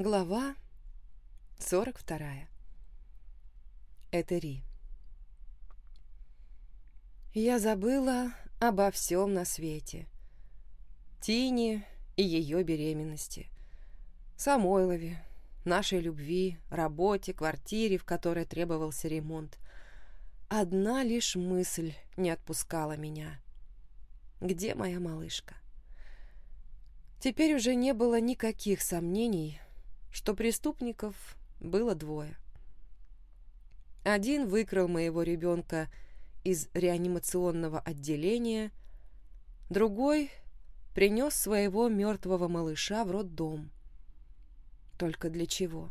Глава 42. Этери. Я забыла обо всем на свете. Тине и ее беременности. Самойлове, нашей любви, работе, квартире, в которой требовался ремонт. Одна лишь мысль не отпускала меня. Где моя малышка? Теперь уже не было никаких сомнений, что преступников было двое. Один выкрал моего ребенка из реанимационного отделения, другой принес своего мертвого малыша в роддом. Только для чего?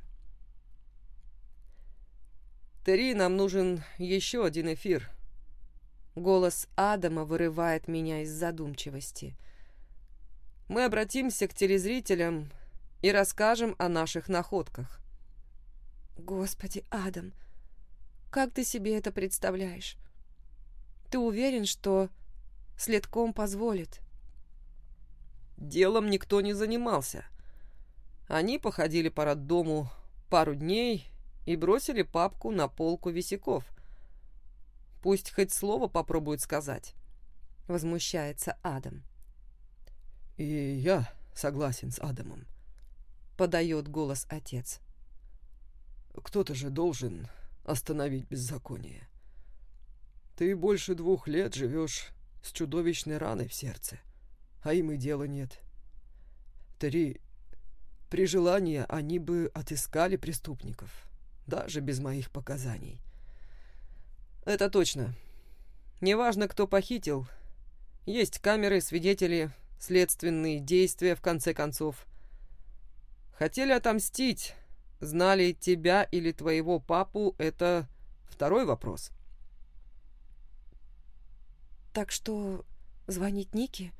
«Терри, нам нужен еще один эфир». Голос Адама вырывает меня из задумчивости. «Мы обратимся к телезрителям и расскажем о наших находках». «Господи, Адам, как ты себе это представляешь? Ты уверен, что следком позволит?» Делом никто не занимался. Они походили по роддому пару дней и бросили папку на полку висяков. Пусть хоть слово попробуют сказать. Возмущается Адам. «И я согласен с Адамом», — подает голос отец. «Кто-то же должен остановить беззаконие. Ты больше двух лет живешь с чудовищной раной в сердце, а им и дела нет. Три, при желании они бы отыскали преступников, даже без моих показаний. Это точно. Неважно, кто похитил. Есть камеры, свидетели, следственные действия, в конце концов. Хотели отомстить, знали тебя или твоего папу, это второй вопрос. Так что звонить Нике?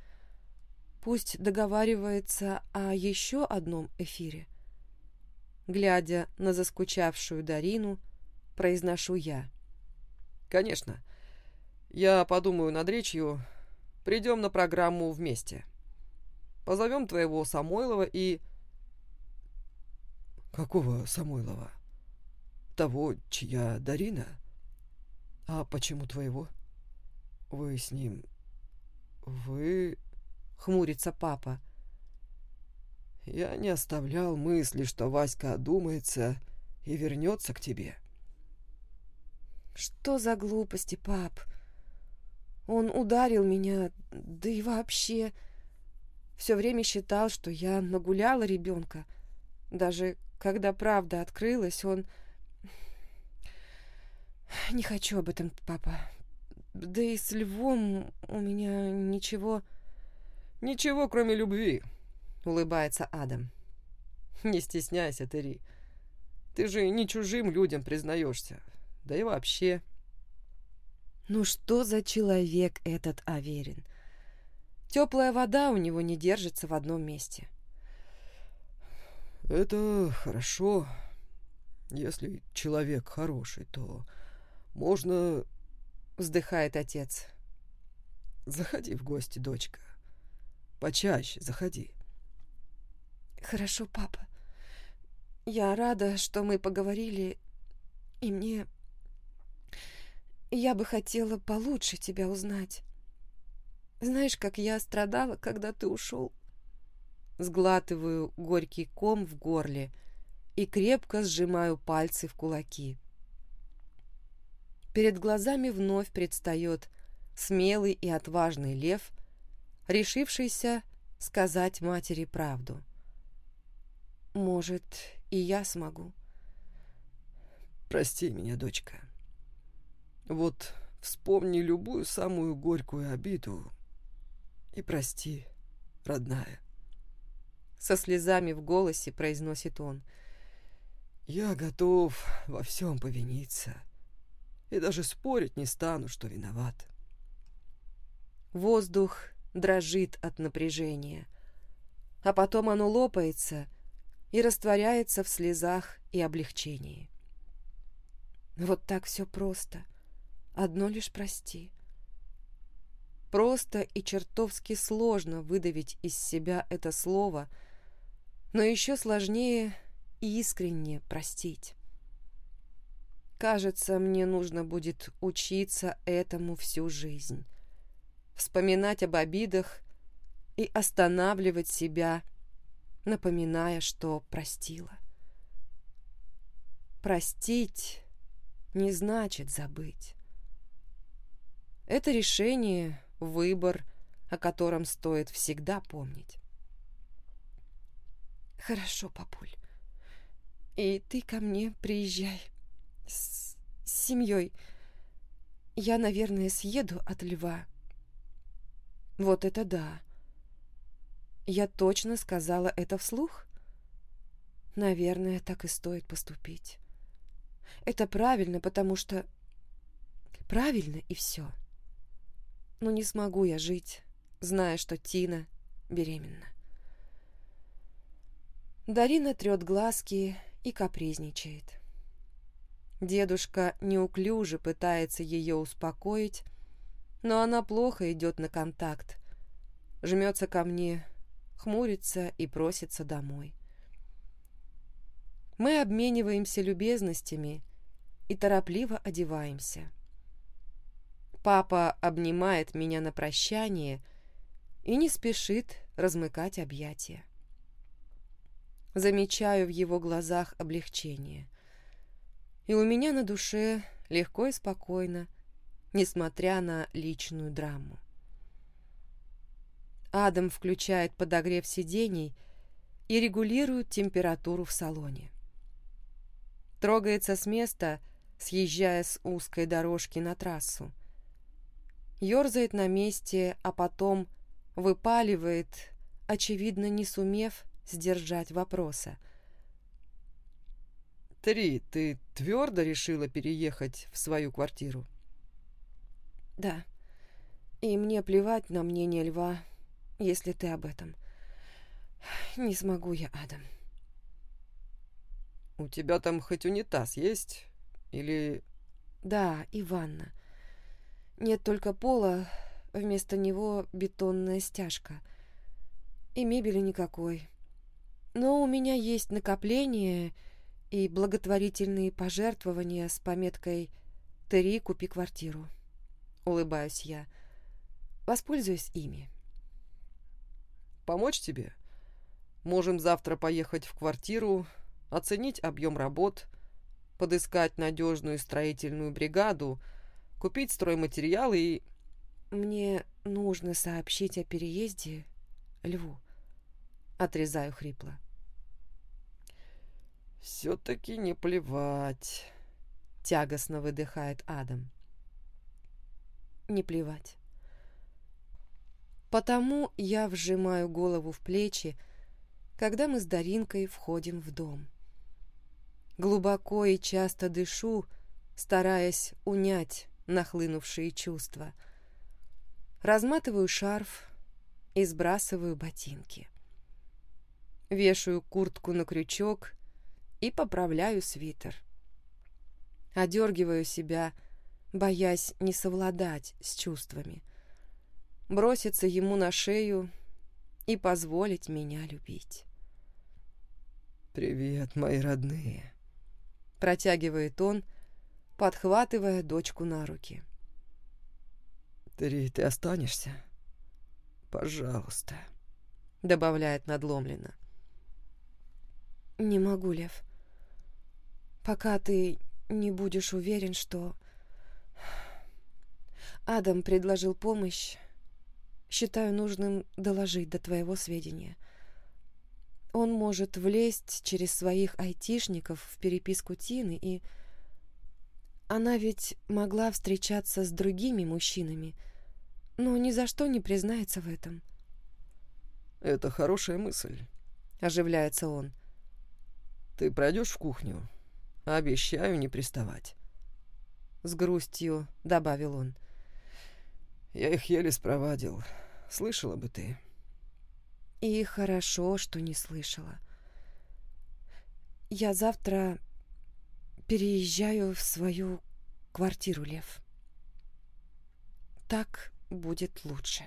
Пусть договаривается о еще одном эфире глядя на заскучавшую Дарину, произношу я. «Конечно. Я подумаю над речью. Придем на программу вместе. Позовем твоего Самойлова и...» «Какого Самойлова? Того, чья Дарина? А почему твоего? Вы с ним... Вы...» — хмурится папа. Я не оставлял мысли, что Васька одумается и вернется к тебе. Что за глупости, пап? Он ударил меня, да и вообще... Все время считал, что я нагуляла ребенка. Даже когда правда открылась, он... Не хочу об этом, папа. Да и с львом у меня ничего... Ничего, кроме любви, улыбается Адам. Не стесняйся, Терри. Ты же не чужим людям признаешься. Да и вообще... Ну что за человек этот Аверин? Теплая вода у него не держится в одном месте. Это хорошо. Если человек хороший, то можно... Вздыхает отец. Заходи в гости, дочка. Почаще заходи. «Хорошо, папа. Я рада, что мы поговорили, и мне... Я бы хотела получше тебя узнать. Знаешь, как я страдала, когда ты ушел?» Сглатываю горький ком в горле и крепко сжимаю пальцы в кулаки. Перед глазами вновь предстает смелый и отважный лев, решившийся сказать матери правду. Может, и я смогу. Прости меня, дочка. Вот вспомни любую самую горькую обиду и прости, родная. Со слезами в голосе произносит он. Я готов во всем повиниться и даже спорить не стану, что виноват. Воздух дрожит от напряжения, а потом оно лопается — и растворяется в слезах и облегчении. Вот так все просто. Одно лишь прости. Просто и чертовски сложно выдавить из себя это слово, но еще сложнее искренне простить. Кажется, мне нужно будет учиться этому всю жизнь. Вспоминать об обидах и останавливать себя, напоминая, что простила. Простить не значит забыть. Это решение, выбор, о котором стоит всегда помнить. Хорошо, папуль. И ты ко мне приезжай с, с семьей. Я, наверное, съеду от льва. Вот это да. Я точно сказала это вслух? Наверное, так и стоит поступить. Это правильно, потому что... Правильно и все. Но не смогу я жить, зная, что Тина беременна. Дарина трет глазки и капризничает. Дедушка неуклюже пытается ее успокоить, но она плохо идет на контакт, жмется ко мне, хмурится и просится домой. Мы обмениваемся любезностями и торопливо одеваемся. Папа обнимает меня на прощание и не спешит размыкать объятия. Замечаю в его глазах облегчение. И у меня на душе легко и спокойно, несмотря на личную драму. Адам включает подогрев сидений и регулирует температуру в салоне. Трогается с места, съезжая с узкой дорожки на трассу. Ёрзает на месте, а потом выпаливает, очевидно, не сумев сдержать вопроса. «Три, ты твердо решила переехать в свою квартиру?» «Да. И мне плевать на мнение льва, если ты об этом. Не смогу я, Адам». «У тебя там хоть унитаз есть? Или...» «Да, и ванна. Нет только пола, вместо него бетонная стяжка. И мебели никакой. Но у меня есть накопление и благотворительные пожертвования с пометкой «Три, купи квартиру». Улыбаюсь я. Воспользуюсь ими. «Помочь тебе? Можем завтра поехать в квартиру, оценить объем работ, подыскать надежную строительную бригаду, купить стройматериалы и...» «Мне нужно сообщить о переезде Льву». Отрезаю хрипло. «Все-таки не плевать», — тягостно выдыхает Адам. «Не плевать». Потому я вжимаю голову в плечи, когда мы с Даринкой входим в дом. Глубоко и часто дышу, стараясь унять нахлынувшие чувства. Разматываю шарф и сбрасываю ботинки. Вешаю куртку на крючок и поправляю свитер. Одергиваю себя, боясь не совладать с чувствами. Броситься ему на шею и позволить меня любить. «Привет, мои родные!» Протягивает он, подхватывая дочку на руки. «Три, ты останешься? Пожалуйста», — добавляет надломленно. «Не могу, Лев пока ты не будешь уверен, что... Адам предложил помощь. Считаю нужным доложить до твоего сведения. Он может влезть через своих айтишников в переписку Тины, и... Она ведь могла встречаться с другими мужчинами, но ни за что не признается в этом. «Это хорошая мысль», — оживляется он. «Ты пройдешь в кухню? Обещаю не приставать. С грустью добавил он. Я их еле спровадил. Слышала бы ты. И хорошо, что не слышала. Я завтра переезжаю в свою квартиру, Лев. Так будет лучше.